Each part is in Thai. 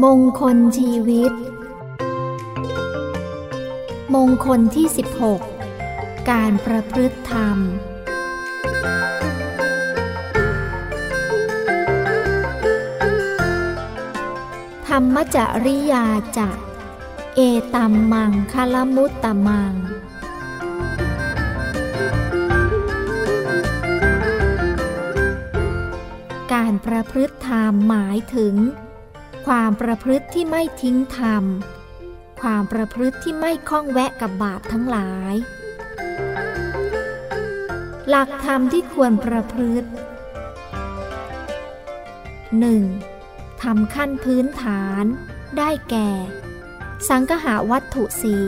มงคลชีวิต มงคลที่ 16 การประพฤติธรรม ธรรมจริยาจะเอตัมมังคลมุตตมัง การประพฤติธรรมหมายถึง ความประพฤติที่ไม่ทิ้งธรรม ความประพฤติที่ไม่ข้องแวะกับบาปทั้งหลาย หลักธรรมที่ควรประพฤติ 1. ทำขั้นพื้นฐาน ได้แก่ สังหาวัตถุสี่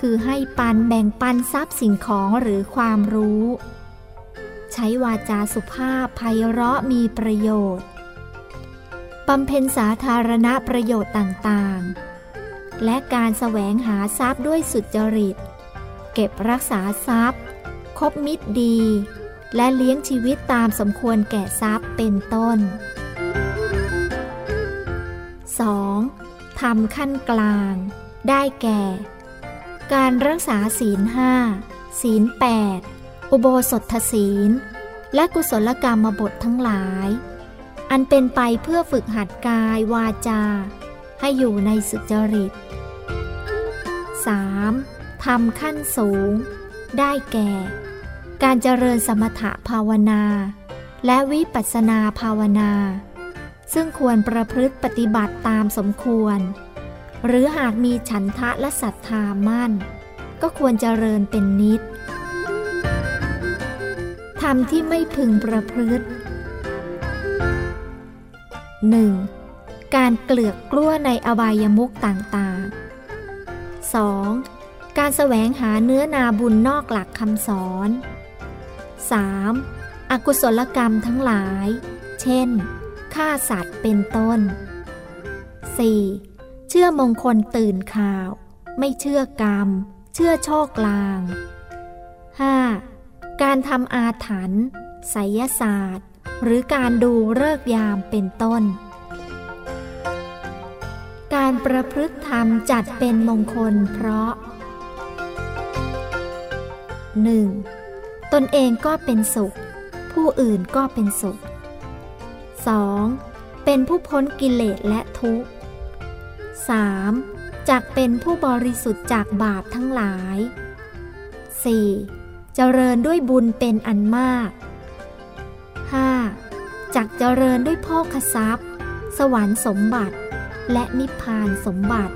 คือให้ปันแบ่งปันทรัพย์สิ่งของหรือความรู้ ใช้วาจาสุภาพไพเราะมีประโยชน์ บำเพ็ญสาธารณประโยชน์ต่างๆ และการแสวงหาทรัพย์ด้วยสุจริต เก็บรักษาทรัพย์ คบมิตรดี และเลี้ยงชีวิตตามสมควรแก่ทรัพย์เป็นต้น 2. ทำขั้นกลาง ได้แก่ การรักษาศีลห้าศีลแปดอุโบสถศีล และกุศลกรรมบททั้งหลาย อันเป็นไปเพื่อฝึกหัดกายวาจา ให้อยู่ในสุจริต 3. ทำขั้นสูง ได้แก่ การเจริญสมถะภาวนา และวิปัสสนาภาวนา ซึ่งควรประพฤติปฏิบัติตามสมควร หรือหากมีฉันทะและศรัทธามั่น ก็ควรเจริญเป็นนิดธรรมที่ไม่พึงประพฤติ 1. การเกลือกกลั้วในอบายมุกต่างๆ 2. การแสวงหาเนื้อนาบุญนอกหลักคำสอน 3. อกุศลกรรมทั้งหลาย เช่น ฆ่าสัตว์เป็นต้น 4. เชื่อมงคลตื่นข่าว ไม่เชื่อกรรม เชื่อโชคลาง 5. การทำอาถรรพ์ไสยศาสตร์ หรือการดูเลิกยามเป็นต้น การประพฤติธรรมจัดเป็นมงคลเพราะ 1. ตนเองก็เป็นสุข ผู้อื่นก็เป็นสุข 2. เป็นผู้พ้นกิเลสและทุกข์ 3. จักเป็นผู้บริสุทธิ์จากบาปทั้งหลาย 4. เจริญด้วยบุญเป็นอันมาก จักเจริญด้วยพ่อคทรัพย์ สวรรค์สมบัติ และนิพพานสมบัติ